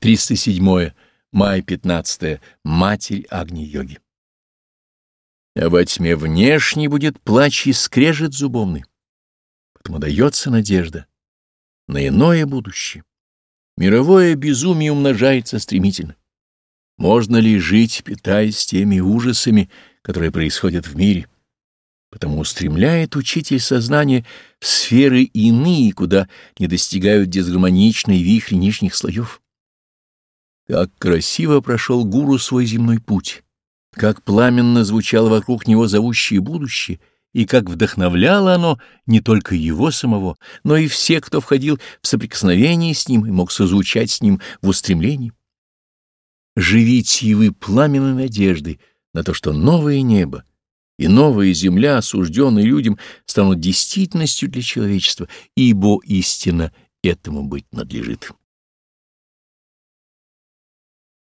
307. Май 15. Матерь Агни-йоги. А во тьме внешней будет плач и скрежет зубовный. Потому дается надежда на иное будущее. Мировое безумие умножается стремительно. Можно ли жить, питаясь теми ужасами, которые происходят в мире? Потому устремляет учитель сознания в сферы иные, куда не достигают дисгармоничной вихри нижних слоев. Как красиво прошел гуру свой земной путь, как пламенно звучало вокруг него зовущее будущее, и как вдохновляло оно не только его самого, но и всех, кто входил в соприкосновение с ним и мог созвучать с ним в устремлении. Живите и вы пламенной надеждой на то, что новое небо и новая земля, осужденные людям, станут действительностью для человечества, ибо истина этому быть надлежит.